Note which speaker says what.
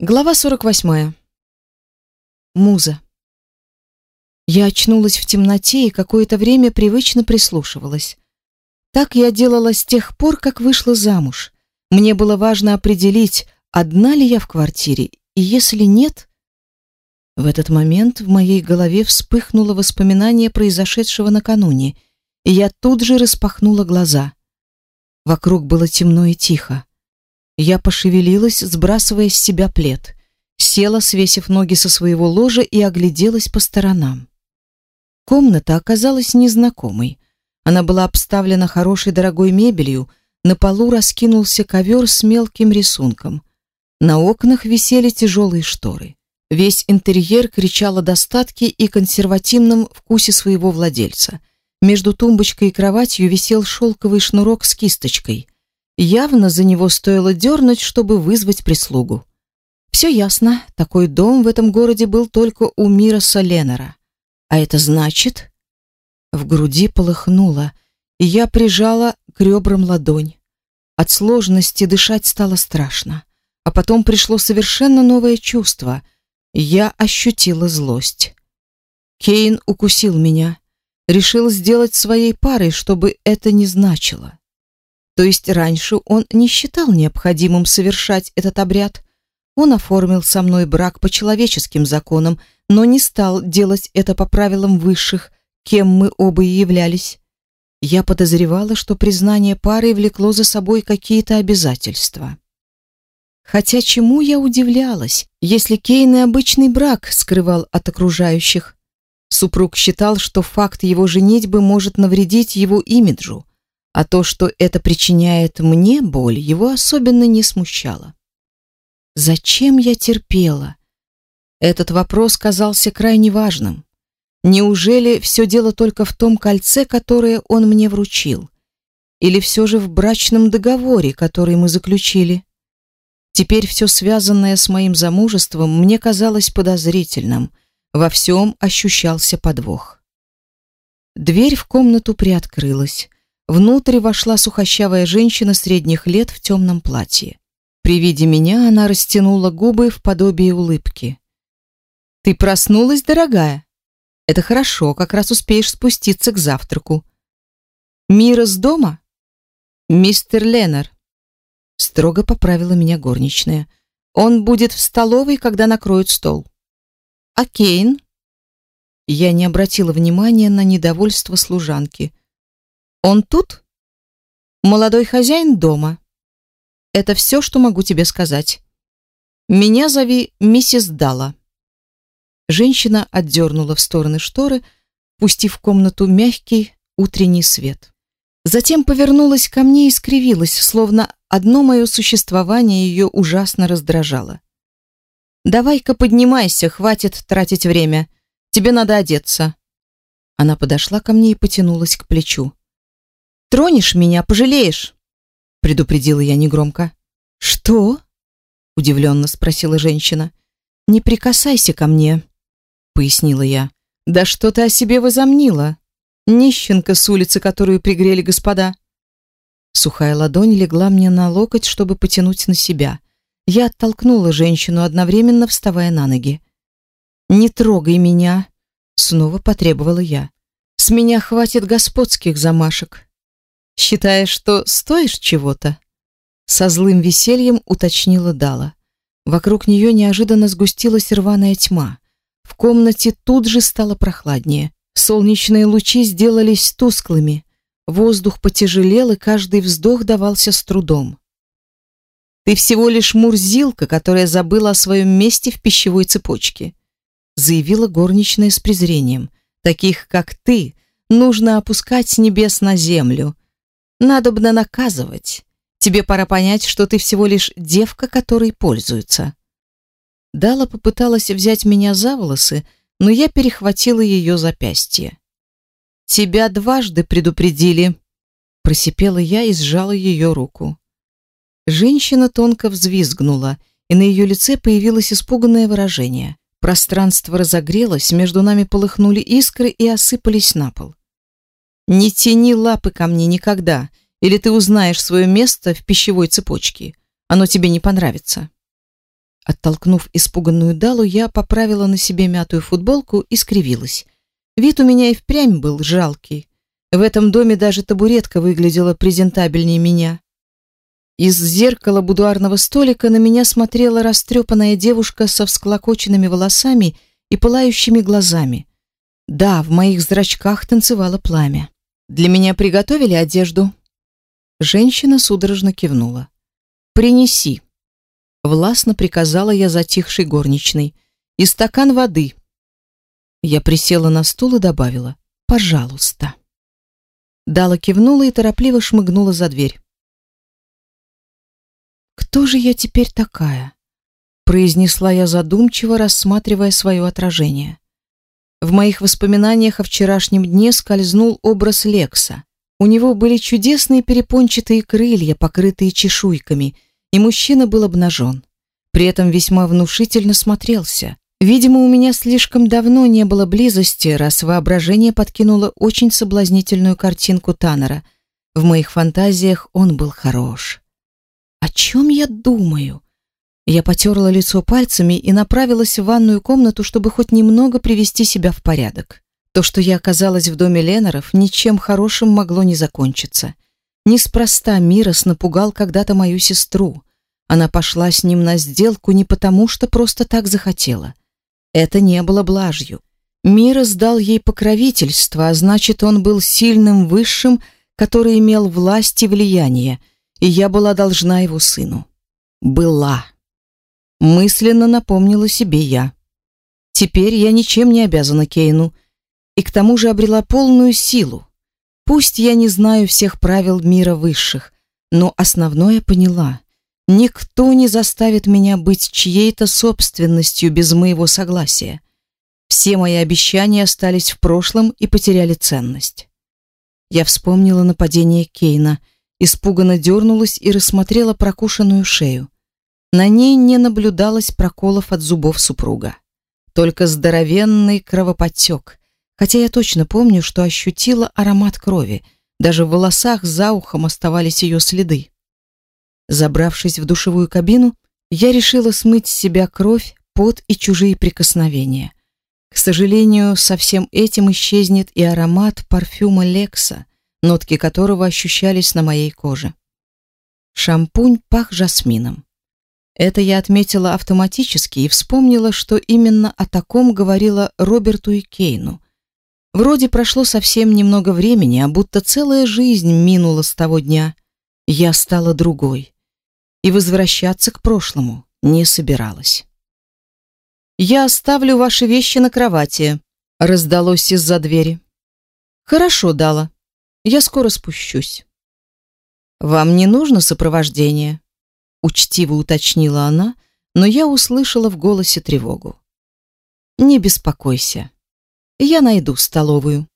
Speaker 1: Глава 48. Муза. Я очнулась в темноте и какое-то время привычно прислушивалась. Так я делала с тех пор, как вышла замуж. Мне было важно определить, одна ли я в квартире, и если нет... В этот момент в моей голове вспыхнуло воспоминание произошедшего накануне, и я тут же распахнула глаза. Вокруг было темно и тихо. Я пошевелилась, сбрасывая с себя плед. Села, свесив ноги со своего ложа и огляделась по сторонам. Комната оказалась незнакомой. Она была обставлена хорошей дорогой мебелью, на полу раскинулся ковер с мелким рисунком. На окнах висели тяжелые шторы. Весь интерьер кричал о достатке и консервативном вкусе своего владельца. Между тумбочкой и кроватью висел шелковый шнурок с кисточкой – Явно за него стоило дернуть, чтобы вызвать прислугу. Все ясно, такой дом в этом городе был только у Мира Соленера. А это значит... В груди полыхнуло, и я прижала к ребрам ладонь. От сложности дышать стало страшно. А потом пришло совершенно новое чувство. Я ощутила злость. Кейн укусил меня. Решил сделать своей парой, чтобы это не значило. То есть раньше он не считал необходимым совершать этот обряд. Он оформил со мной брак по человеческим законам, но не стал делать это по правилам высших, кем мы оба и являлись. Я подозревала, что признание пары влекло за собой какие-то обязательства. Хотя чему я удивлялась, если Кейн и обычный брак скрывал от окружающих? Супруг считал, что факт его женитьбы может навредить его имиджу а то, что это причиняет мне боль, его особенно не смущало. Зачем я терпела? Этот вопрос казался крайне важным. Неужели все дело только в том кольце, которое он мне вручил? Или все же в брачном договоре, который мы заключили? Теперь все связанное с моим замужеством мне казалось подозрительным. Во всем ощущался подвох. Дверь в комнату приоткрылась. Внутрь вошла сухощавая женщина средних лет в темном платье. При виде меня она растянула губы в подобие улыбки. «Ты проснулась, дорогая? Это хорошо, как раз успеешь спуститься к завтраку. Мира с дома?» «Мистер Леннер», — строго поправила меня горничная. «Он будет в столовой, когда накроют стол». «А Кейн?» Я не обратила внимания на недовольство служанки. Он тут? Молодой хозяин дома. Это все, что могу тебе сказать. Меня зови миссис Дала. Женщина отдернула в стороны шторы, пустив в комнату мягкий утренний свет. Затем повернулась ко мне и скривилась, словно одно мое существование ее ужасно раздражало. «Давай-ка поднимайся, хватит тратить время. Тебе надо одеться». Она подошла ко мне и потянулась к плечу. Тронешь меня, пожалеешь, предупредила я негромко. Что? удивленно спросила женщина. Не прикасайся ко мне, пояснила я. Да что ты о себе возомнила? Нищенка с улицы, которую пригрели господа. Сухая ладонь легла мне на локоть, чтобы потянуть на себя. Я оттолкнула женщину, одновременно вставая на ноги. «Не трогай меня!» — снова потребовала я. «С меня хватит господских замашек. Считаешь, что стоишь чего-то? Со злым весельем уточнила Дала. Вокруг нее неожиданно сгустилась рваная тьма. В комнате тут же стало прохладнее. Солнечные лучи сделались тусклыми. Воздух потяжелел, и каждый вздох давался с трудом. Ты всего лишь мурзилка, которая забыла о своем месте в пищевой цепочке, заявила горничная с презрением. Таких, как ты, нужно опускать с небес на землю, Надобно наказывать. Тебе пора понять, что ты всего лишь девка, которой пользуются. Дала попыталась взять меня за волосы, но я перехватила ее запястье. Тебя дважды предупредили, просипела я и сжала ее руку. Женщина тонко взвизгнула, и на ее лице появилось испуганное выражение. Пространство разогрелось, между нами полыхнули искры и осыпались на пол. Не тяни лапы ко мне никогда, или ты узнаешь свое место в пищевой цепочке. Оно тебе не понравится. Оттолкнув испуганную Далу, я поправила на себе мятую футболку и скривилась. Вид у меня и впрямь был жалкий. В этом доме даже табуретка выглядела презентабельнее меня. Из зеркала будуарного столика на меня смотрела растрепанная девушка со всклокоченными волосами и пылающими глазами. Да, в моих зрачках танцевало пламя. Для меня приготовили одежду. Женщина судорожно кивнула. Принеси, властно приказала я затихшей горничной. И стакан воды. Я присела на стул и добавила: "Пожалуйста". Дала кивнула и торопливо шмыгнула за дверь. Кто же я теперь такая? произнесла я задумчиво, рассматривая свое отражение. В моих воспоминаниях о вчерашнем дне скользнул образ Лекса. У него были чудесные перепончатые крылья, покрытые чешуйками, и мужчина был обнажен. При этом весьма внушительно смотрелся. Видимо, у меня слишком давно не было близости, раз воображение подкинуло очень соблазнительную картинку Таннера. В моих фантазиях он был хорош. О чем я думаю? Я потерла лицо пальцами и направилась в ванную комнату, чтобы хоть немного привести себя в порядок. То, что я оказалась в доме Ленаров, ничем хорошим могло не закончиться. Неспроста Мирос напугал когда-то мою сестру. Она пошла с ним на сделку не потому, что просто так захотела. Это не было блажью. Мирос дал ей покровительство, а значит, он был сильным высшим, который имел власть и влияние, и я была должна его сыну. Была мысленно напомнила себе я. Теперь я ничем не обязана Кейну, и к тому же обрела полную силу. Пусть я не знаю всех правил мира высших, но основное поняла. Никто не заставит меня быть чьей-то собственностью без моего согласия. Все мои обещания остались в прошлом и потеряли ценность. Я вспомнила нападение Кейна, испуганно дернулась и рассмотрела прокушенную шею. На ней не наблюдалось проколов от зубов супруга. Только здоровенный кровоподтек. Хотя я точно помню, что ощутила аромат крови. Даже в волосах за ухом оставались ее следы. Забравшись в душевую кабину, я решила смыть с себя кровь, пот и чужие прикосновения. К сожалению, со всем этим исчезнет и аромат парфюма Лекса, нотки которого ощущались на моей коже. Шампунь пах жасмином. Это я отметила автоматически и вспомнила, что именно о таком говорила Роберту и Кейну. Вроде прошло совсем немного времени, а будто целая жизнь минула с того дня. Я стала другой. И возвращаться к прошлому не собиралась. «Я оставлю ваши вещи на кровати», — раздалось из-за двери. «Хорошо, Дала. Я скоро спущусь». «Вам не нужно сопровождение?» Учтиво уточнила она, но я услышала в голосе тревогу. Не беспокойся. Я найду столовую.